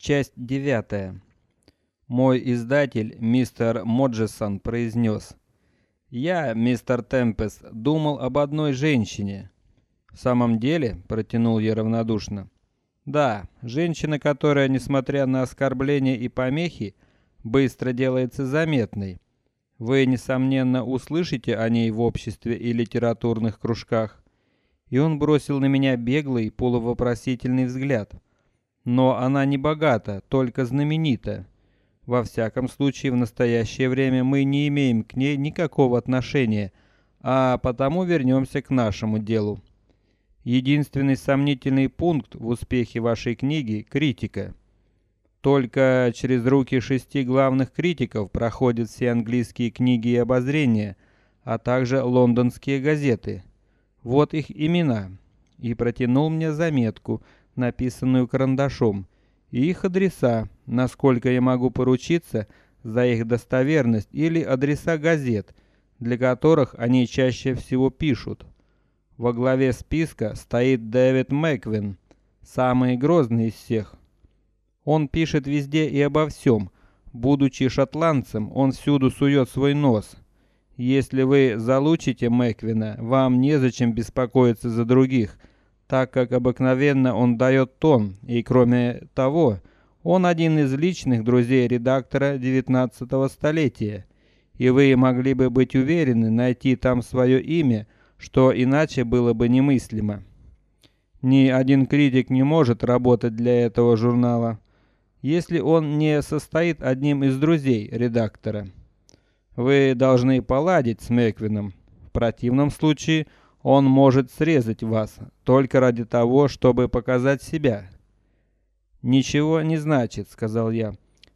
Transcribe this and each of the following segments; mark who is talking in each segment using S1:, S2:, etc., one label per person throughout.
S1: Часть девятая. Мой издатель, мистер Моджесон, произнес: "Я, мистер Темпес, думал об одной женщине". В самом деле, протянул я равнодушно. Да, женщина, которая, несмотря на оскорбления и помехи, быстро делается заметной. Вы несомненно услышите о ней в обществе и литературных кружках. И он бросил на меня беглый, полувопросительный взгляд. Но она не богата, только знаменита. Во всяком случае, в настоящее время мы не имеем к ней никакого отношения, а потому вернемся к нашему делу. Единственный сомнительный пункт в успехе вашей книги — критика. Только через руки шести главных критиков проходят все английские книги и обозрения, а также лондонские газеты. Вот их имена. И протянул мне заметку, написанную карандашом, и их адреса, насколько я могу поручиться за их достоверность, или адреса газет, для которых они чаще всего пишут. Во главе списка стоит Дэвид Мэквин, самый грозный из всех. Он пишет везде и обо всем. Будучи шотландцем, он всюду сует свой нос. Если вы залучите Мэквина, вам незачем беспокоиться за других, так как обыкновенно он дает тон, и кроме того, он один из личных друзей редактора XIX столетия, и вы могли бы быть уверены найти там свое имя, что иначе было бы немыслимо. Ни один критик не может работать для этого журнала, если он не состоит одним из друзей редактора. Вы должны поладить с Мэквином. В противном случае он может срезать вас только ради того, чтобы показать себя. Ничего не значит, сказал я.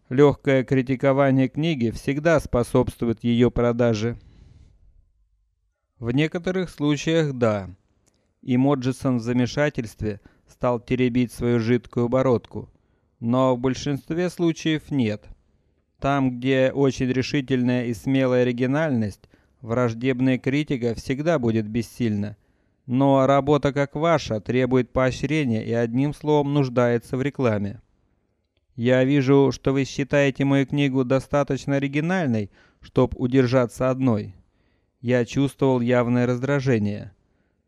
S1: Легкое критикование книги всегда способствует ее продаже. В некоторых случаях да. И Моджесон в замешательстве стал теребить свою жидкую бородку, но в большинстве случаев нет. Там, где очень решительная и смелая оригинальность, Враждебная критика всегда будет бессильна. Но работа как ваша требует поощрения и одним словом нуждается в рекламе. Я вижу, что вы считаете мою книгу достаточно оригинальной, чтобы удержаться одной. Я чувствовал явное раздражение.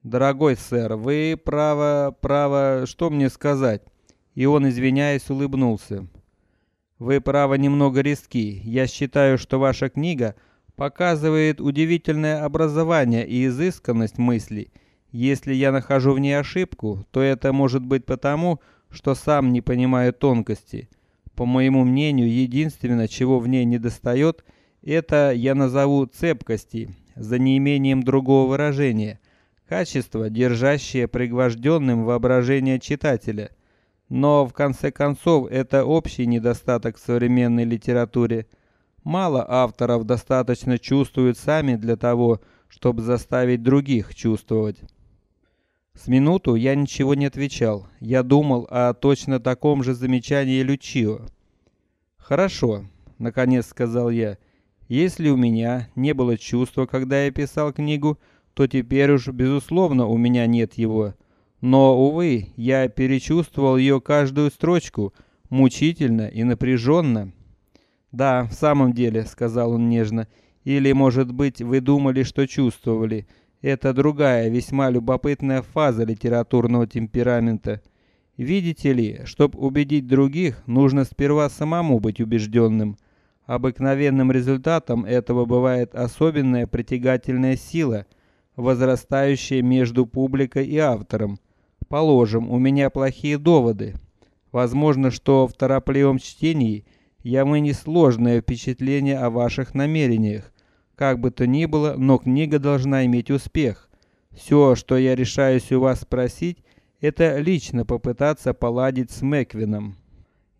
S1: Дорогой сэр, вы право, право, что мне сказать? И он, извиняясь, улыбнулся. Вы право немного риски. Я считаю, что ваша книга показывает удивительное образование и изысканность мысли. Если я нахожу в ней ошибку, то это может быть потому, что сам не понимаю тонкости. По моему мнению, единственное, чего в ней недостает, это я назову цепкости, за неимением другого выражения, качество, держащее пригвожденным воображение читателя. Но в конце концов это общий недостаток в современной литературе. Мало авторов достаточно чувствуют сами для того, чтобы заставить других чувствовать. С минуту я ничего не отвечал. Я думал о точно таком же замечании Лючио. Хорошо, наконец сказал я. Если у меня не было чувства, когда я писал книгу, то теперь уж безусловно у меня нет его. Но увы, я перечувствовал ее каждую строчку мучительно и напряженно. Да, в самом деле, сказал он нежно. Или, может быть, вы думали, что чувствовали? Это другая, весьма любопытная фаза литературного темперамента. Видите ли, чтобы убедить других, нужно сперва самому быть убежденным. Обыкновенным результатом этого бывает особенная притягательная сила, возрастающая между публикой и автором. Положим, у меня плохие доводы. Возможно, что в торопливом чтении я вынес ложное впечатление о ваших намерениях. Как бы то ни было, но книга должна иметь успех. Все, что я решаюсь у вас спросить, это лично попытаться поладить с Мэквином.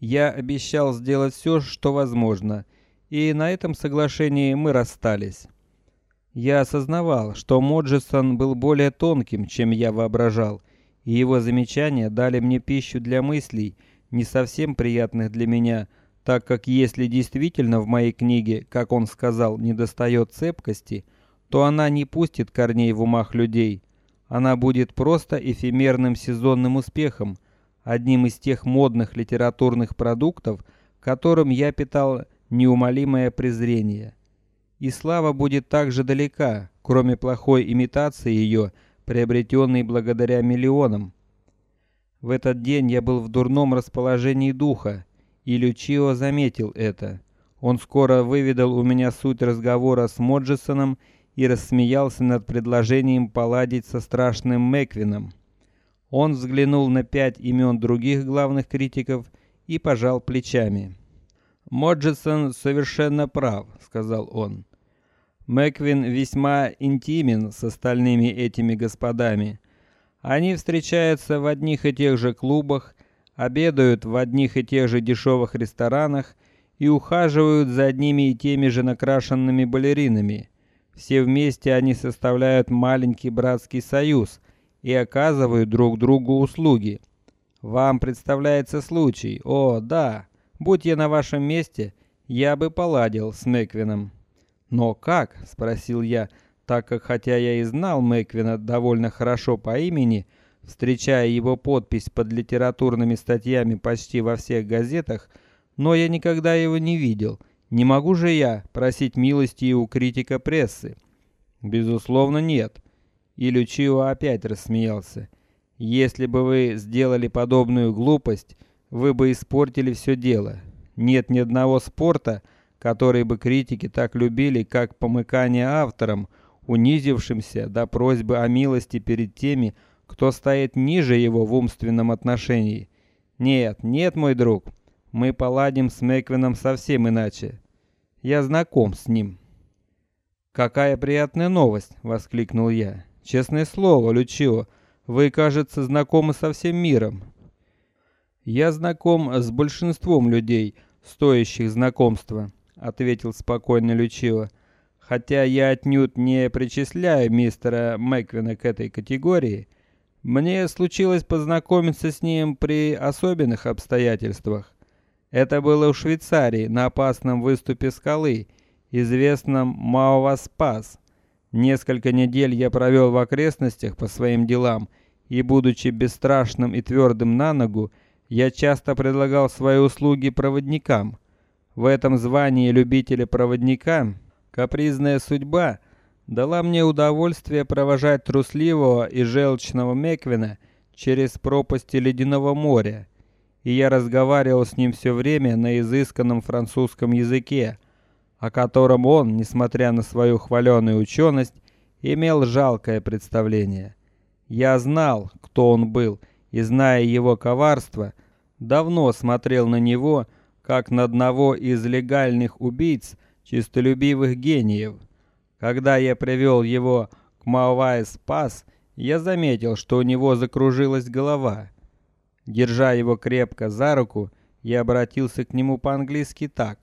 S1: Я обещал сделать все, что возможно, и на этом соглашении мы расстались. Я осознавал, что Моджесон был более тонким, чем я воображал, и его замечания дали мне пищу для мыслей, не совсем приятных для меня так как если действительно в моей книге, как он сказал, недостает цепкости, то она не пустит корней в умах людей. Она будет просто эфемерным сезонным успехом, одним из тех модных литературных продуктов, которым я питал неумолимое презрение. И слава будет так же далека, кроме плохой имитации ее, приобретенной благодаря миллионам. В этот день я был в дурном расположении духа, и Лючио заметил это. Он скоро выведал у меня суть разговора с Моджесоном и рассмеялся над предложением поладить со страшным Мэквином. Он взглянул на пять имен других главных критиков и пожал плечами. Моджесон совершенно прав, сказал он. Мэквин весьма интимен с остальными этими господами. Они встречаются в одних и тех же клубах, обедают в одних и тех же дешевых ресторанах и ухаживают за одними и теми же накрашенными балеринами. Все вместе они составляют маленький братский союз и оказывают друг другу услуги. Вам представляется случай? О, да. Будь я на вашем месте, я бы поладил с Мэквином. Но как? спросил я, так как хотя я и знал Мэквина довольно хорошо по имени, встречая его подпись под литературными статьями почти во всех газетах, но я никогда его не видел. Не могу же я просить милости у критика прессы? Безусловно, нет. И Лючио опять рассмеялся. Если бы вы сделали подобную глупость, вы бы испортили все дело. Нет ни одного спорта, который бы критики так любили, как помыкание авторам, унизившимся до просьбы о милости перед теми, кто стоит ниже его в умственном отношении. Нет, нет, мой друг, мы поладим с Мэквином совсем иначе. Я знаком с ним. Какая приятная новость, воскликнул я. Честное слово, Лючио, вы, кажется, знакомы со всем миром. Я знаком с большинством людей, стоящих знакомства, ответил спокойно Лючио. Хотя я отнюдь не причисляю мистера Мэквина к этой категории, мне случилось познакомиться с ним при особенных обстоятельствах. Это было в Швейцарии на опасном выступе скалы, известном Мауаспас. Несколько недель я провел в окрестностях по своим делам, и будучи бесстрашным и твердым на ногу, я часто предлагал свои услуги проводникам. В этом звании любителя проводника капризная судьба дала мне удовольствие провожать трусливого и желчного Меквина через пропасти ледяного моря, и я разговаривал с ним все время на изысканном французском языке, о котором он, несмотря на свою хваленую ученость, имел жалкое представление. Я знал, кто он был, и зная его коварство, давно смотрел на него как на одного из легальных убийц чистолюбивых гениев. Когда я привел его к Мауай Спас, я заметил, что у него закружилась голова. Держа его крепко за руку, я обратился к нему по-английски так: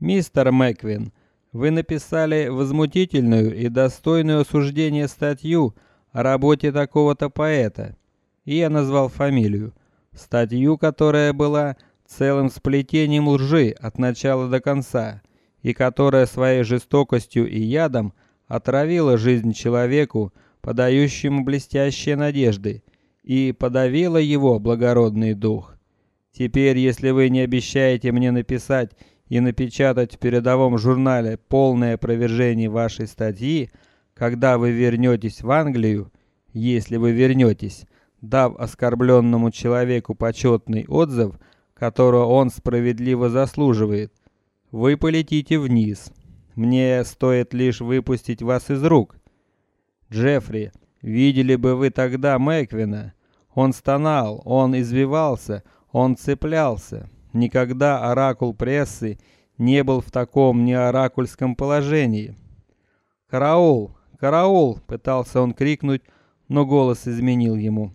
S1: "Мистер Мэквин, вы написали возмутительную и достойную осуждения статью о работе такого-то поэта". И я назвал фамилию, статью, которая была целым сплетением лжи от начала до конца и которая своей жестокостью и ядом отравила жизнь человеку, подающему блестящие надежды, и подавила его благородный дух. Теперь, если вы не обещаете мне написать и напечатать в передовом журнале полное опровержение вашей статьи, когда вы вернетесь в Англию, если вы вернетесь, дав оскорбленному человеку почетный отзыв, которого он справедливо заслуживает, вы полетите вниз. Мне стоит лишь выпустить вас из рук. Джеффри, видели бы вы тогда Мэквина. Он стонал, он извивался, он цеплялся. Никогда оракул прессы не был в таком неоракульском положении. Караул, караул! пытался он крикнуть, но голос изменил ему.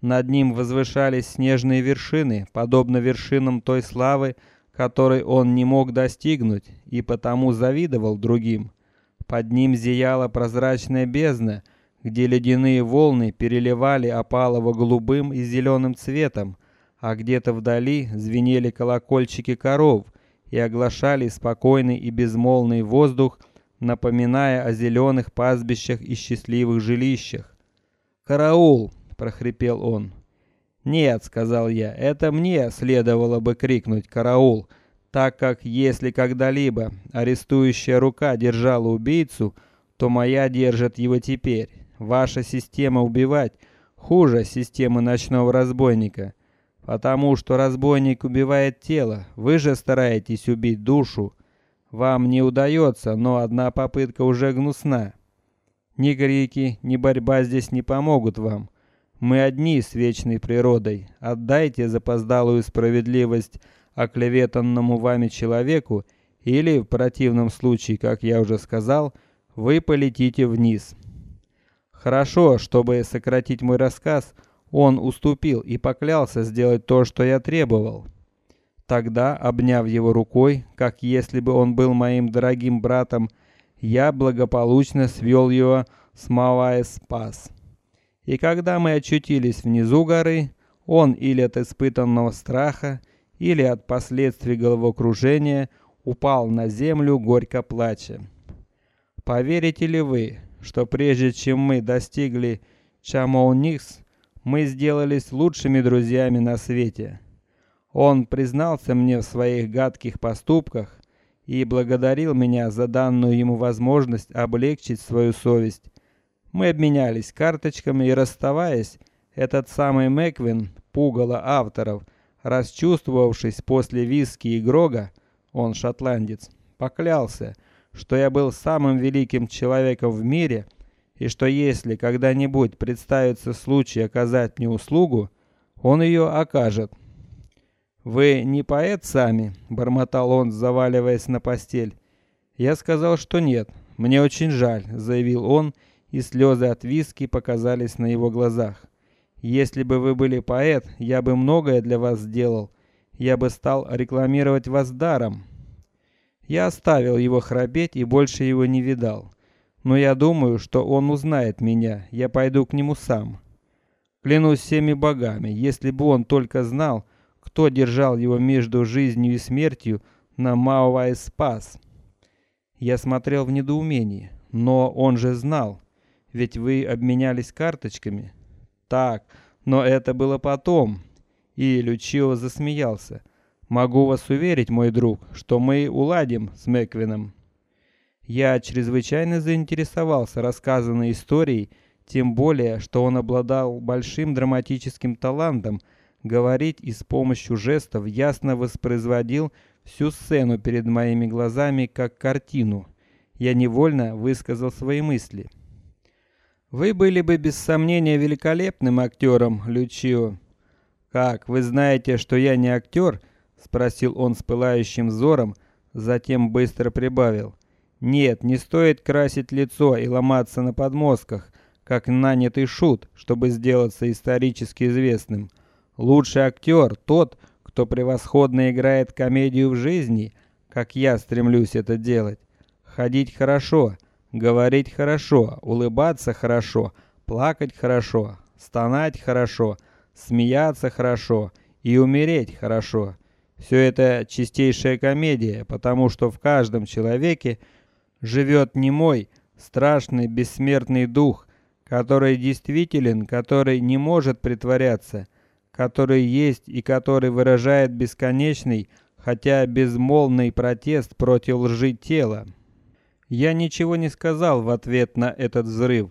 S1: Над ним возвышались снежные вершины, подобно вершинам той славы, которой он не мог достигнуть и потому завидовал другим. Под ним зияла прозрачная бездна, где ледяные волны переливали опалово-голубым и зеленым цветом, а где-то вдали звенели колокольчики коров и оглашали спокойный и безмолвный воздух, напоминая о зеленых пастбищах и счастливых жилищах. Караул, прохрипел он. Нет, сказал я, это мне следовало бы крикнуть караул, так как если когда-либо арестующая рука держала убийцу, то моя держит его теперь. Ваша система убивать хуже системы ночного разбойника, потому что разбойник убивает тело, вы же стараетесь убить душу. Вам не удается, но одна попытка уже гнусна. Ни крики, ни борьба здесь не помогут вам. Мы одни с вечной природой. Отдайте запоздалую справедливость оклеветанному вами человеку, или в противном случае, как я уже сказал, вы полетите вниз. Хорошо, чтобы сократить мой рассказ, он уступил и поклялся сделать то, что я требовал. Тогда, обняв его рукой, как если бы он был моим дорогим братом, я благополучно свел его с Маваe Спас. И когда мы очутились внизу горы, он или от испытанного страха, или от последствий головокружения упал на землю горько плача. Поверите ли вы, что прежде чем мы достигли Чамоуникс, мы сделались лучшими друзьями на свете? Он признался мне в своих гадких поступках и благодарил меня за данную ему возможность облегчить свою совесть. Мы обменялись карточками и расставаясь, этот самый Мэквин, пугало авторов, расчувствовавшись после виски и грога, он шотландец, поклялся, что я был самым великим человеком в мире и что если когда-нибудь представится случай оказать мне услугу, он ее окажет. Вы не поэт сами, бормотал он, заваливаясь на постель. Я сказал, что нет. Мне очень жаль, заявил он, и слезы от виски показались на его глазах. Если бы вы были поэт, я бы многое для вас сделал. Я бы стал рекламировать вас даром. Я оставил его храпеть и больше его не видал. Но я думаю, что он узнает меня. Я пойду к нему сам. Клянусь всеми богами, если бы он только знал, кто держал его между жизнью и смертью на Мауай Спас. Я смотрел в недоумении, но он же знал, ведь вы обменялись карточками. Так, но это было потом. И Лючио засмеялся. Могу вас уверить, мой друг, что мы уладим с Мэквином. Я чрезвычайно заинтересовался рассказанной историей, тем более, что он обладал большим драматическим талантом говорить и с помощью жестов ясно воспроизводил всю сцену перед моими глазами как картину. Я невольно высказал свои мысли. Вы были бы без сомнения великолепным актером, Лючио. Как вы знаете, что я не актер? спросил он с пылающим взором, затем быстро прибавил: нет, не стоит красить лицо и ломаться на подмостках, как нанятый шут, чтобы сделаться исторически известным. Лучший актер тот, кто превосходно играет комедию в жизни, как я стремлюсь это делать. Ходить хорошо, говорить хорошо, улыбаться хорошо, плакать хорошо, стонать хорошо, смеяться хорошо и умереть хорошо. Все это чистейшая комедия, потому что в каждом человеке живет не мой страшный бессмертный дух, который действителен, который не может притворяться, который есть и который выражает бесконечный, хотя безмолвный протест против лжи тела. Я ничего не сказал в ответ на этот взрыв.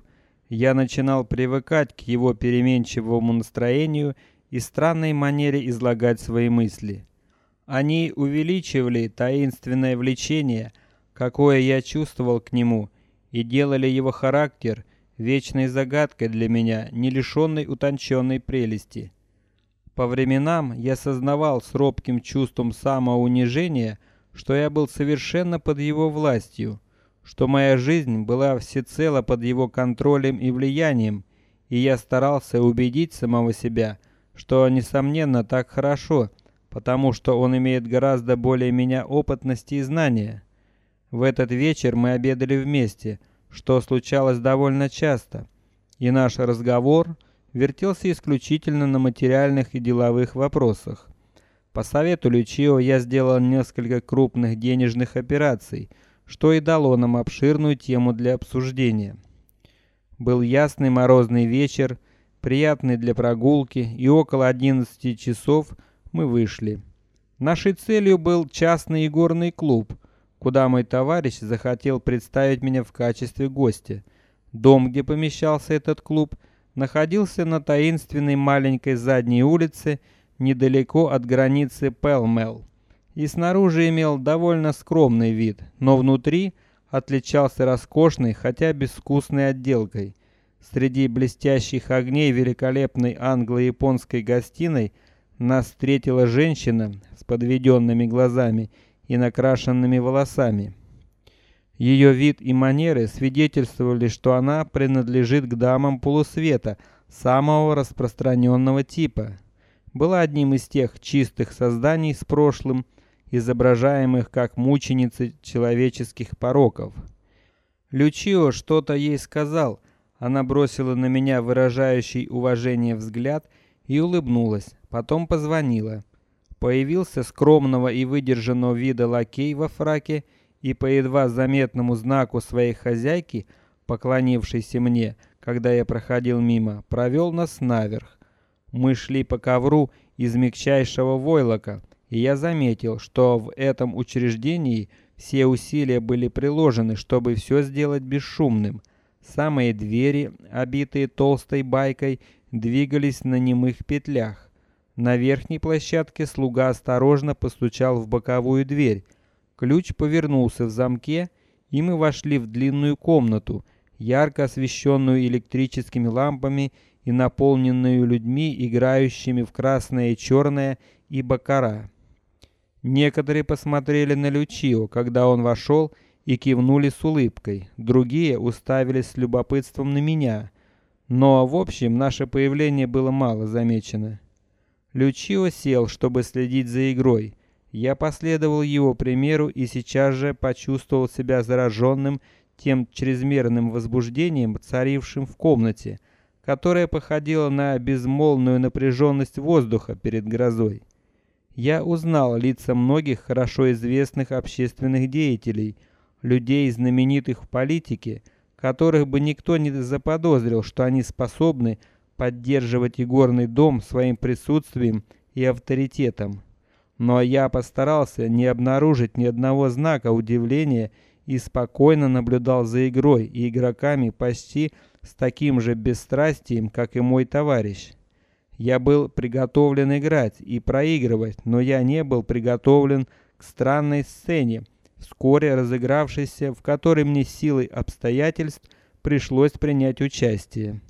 S1: Я начинал привыкать к его переменчивому настроению и странной манере излагать свои мысли. Они увеличивали таинственное влечение, какое я чувствовал к нему, и делали его характер вечной загадкой для меня, не лишенной утонченной прелести. По временам я сознавал с робким чувством самоунижения, что я был совершенно под его властью, что моя жизнь была всецело под его контролем и влиянием, и я старался убедить самого себя, что несомненно так хорошо, потому что он имеет гораздо более меня опытности и знания. В этот вечер мы обедали вместе, что случалось довольно часто, и наш разговор вертелся исключительно на материальных и деловых вопросах. По совету Лючио я сделал несколько крупных денежных операций, что и дало нам обширную тему для обсуждения. Был ясный морозный вечер, приятный для прогулки, и около одиннадцати часов мы вышли. Нашей целью был частный игорный клуб, куда мой товарищ захотел представить меня в качестве гостя. Дом, где помещался этот клуб, находился на таинственной маленькой задней улице недалеко от границы Пелмел и снаружи имел довольно скромный вид, но внутри отличался роскошной, хотя безвкусной отделкой. Среди блестящих огней великолепной англо-японской гостиной нас встретила женщина с подведенными глазами и накрашенными волосами. Ее вид и манеры свидетельствовали, что она принадлежит к дамам полусвета самого распространенного типа. Была одним из тех чистых созданий с прошлым, изображаемых как мученицы человеческих пороков. Лючио что-то ей сказал. Она бросила на меня выражающий уважение взгляд и улыбнулась. Потом позвонила. Появился скромного и выдержанного вида лакей во фраке и по едва заметному знаку своей хозяйки, поклонившейся мне, когда я проходил мимо, провел нас наверх. Мы шли по ковру из мягчайшего войлока, и я заметил, что в этом учреждении все усилия были приложены, чтобы все сделать бесшумным. Самые двери, обитые толстой байкой, двигались на немых петлях. На верхней площадке слуга осторожно постучал в боковую дверь. Ключ повернулся в замке, и мы вошли в длинную комнату, ярко освещенную электрическими лампами и наполненную людьми, играющими в красное и черное и бакара. Некоторые посмотрели на Лючио, когда он вошел, и кивнули с улыбкой. Другие уставились с любопытством на меня. Но в общем наше появление было мало замечено. Лючио сел, чтобы следить за игрой. Я последовал его примеру и сейчас же почувствовал себя зараженным тем чрезмерным возбуждением, царившим в комнате, которое походило на безмолвную напряженность воздуха перед грозой. Я узнал лица многих хорошо известных общественных деятелей, людей знаменитых в политике, которых бы никто не заподозрил, что они способны поддерживать игорный дом своим присутствием и авторитетом. Но я постарался не обнаружить ни одного знака удивления и спокойно наблюдал за игрой и игроками почти с таким же бесстрастием, как и мой товарищ. Я был приготовлен играть и проигрывать, но я не был приготовлен к странной сцене, вскоре разыгравшейся, в которой мне силой обстоятельств пришлось принять участие.